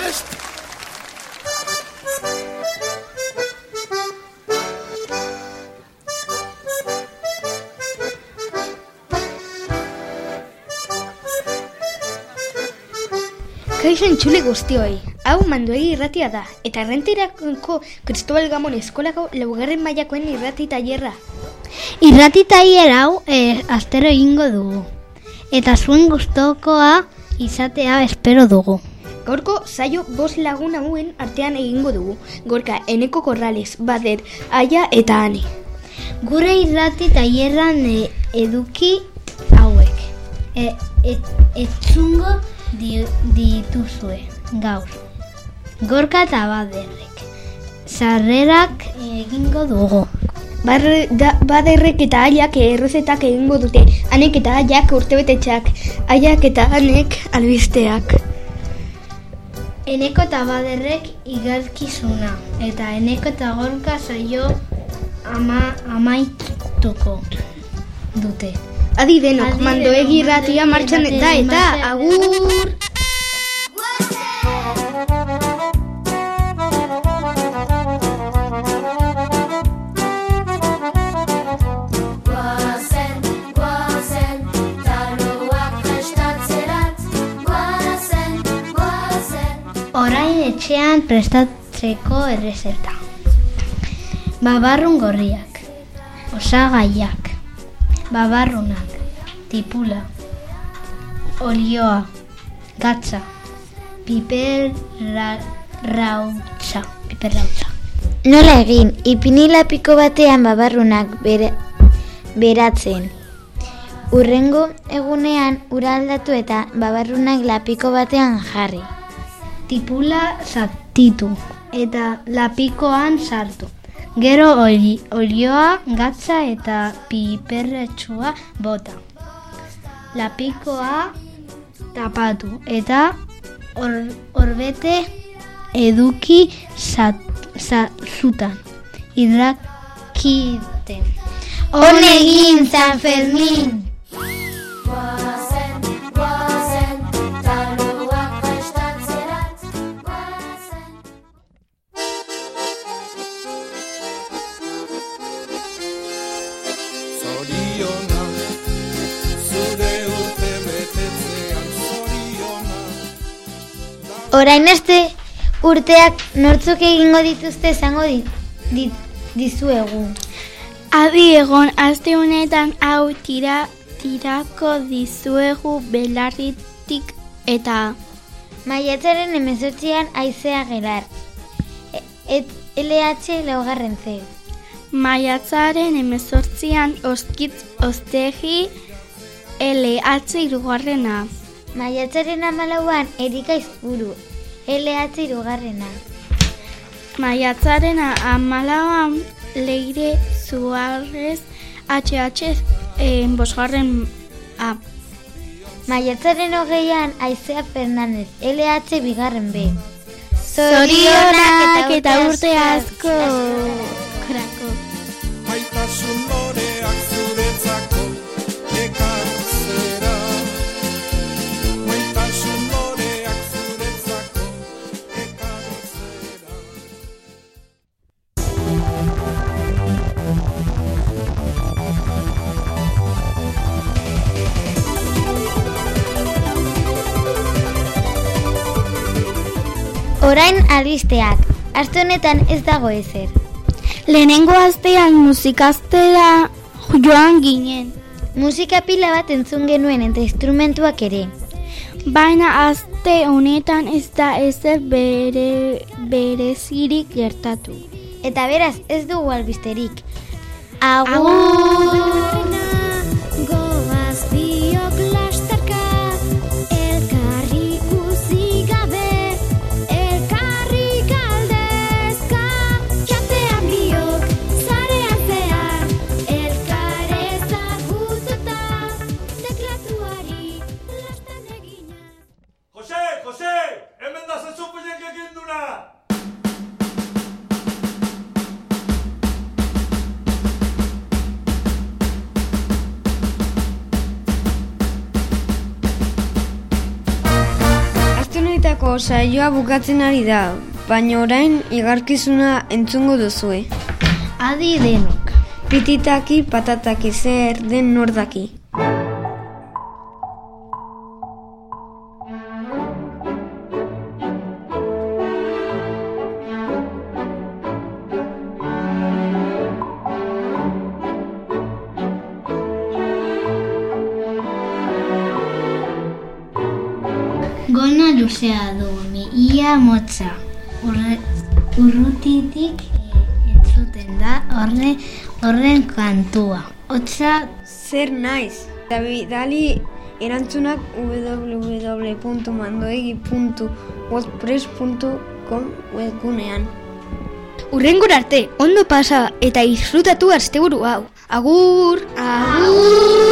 Pest! Kaixo entzule guztioi, hau manduegi irratia da, eta errentirako Cristobal Gamon eskolako laugarren mailakoen irrati tailerra. Irrati tailer hau e, astero egingo dugu. Eta zuen gustokoa izatea espero dugu. Gaurko saio bost lagun hauen artean egingo dugu. Gorka eneko korrales, bader, aia eta ane. Gure irrati tailerran e, eduki hauek. E, e, etzungo di, dituzue gaur. Gorka eta baderrek. Sarrerak egingo dugu. Barre, da, baderrek eta aiak errezetak egingo dute. Anek eta aiak urtebetetxak, aiak eta anek albisteak. Eneko eta baderrek igarkizuna. Eta eneko eta gorka saio ama, amaituko dute. Adi denok, mandoegi mandoegi martxan irratia eta agur! Etxean prestatzeko errezeta. Babarrun gorriak, osagaiak, babarrunak, tipula, olioa, gatza, piper ra, rautza, piper rautza. Nola egin, ipini lapiko batean babarrunak bere, beratzen. Urrengo egunean ura aldatu eta babarrunak lapiko batean jarri. Tipula zatitu eta lapikoan sartu. Gero oli, olioa, gatza eta piperretxua bota. Lapikoa tapatu eta or, orbete eduki zat, za, zutan. Hidrakiten. On egin, San Fermin! Orain este urteak nortzuk egingo dituzte esango di, di, dizuegu. Adi egon aste honetan hau tira tirako dizuegu belarritik eta Maiatzaren emezotzian aizea gelar. E, et, LH laugarren C. maiatzaren emezortzian oskitz ostegi LH irugarrena. Maiatzaren amalauan erika izpuru. LH irugarrena. Maiatzaren amalauan leire zuarrez HH en bosgarren A. Maiatzaren hogeian Aizea Fernandez, LH bigarren B. Zorionak eta urte asko. Krako. Orain albisteak, aste honetan ez dago ezer. Lehenengo astean musikastera joan ginen. Musika pila bat entzun genuen eta instrumentuak ere. Baina aste honetan ez da ezer bere, berezirik gertatu. Eta beraz, ez dugu albisterik. Agur! Pititako saioa bukatzen ari da, baina orain igarkizuna entzungo duzue. Adi denok. Pititaki patataki zer den nordaki. Gona luzea du, mi ia motza. Urre, urrutitik entzuten da horre, horren kantua. Otza Zer naiz? Eta bidali erantzunak www.mandoegi.wordpress.com webgunean. Urrengor arte, ondo pasa eta disfrutatu asteburu hau. Agur! Agur!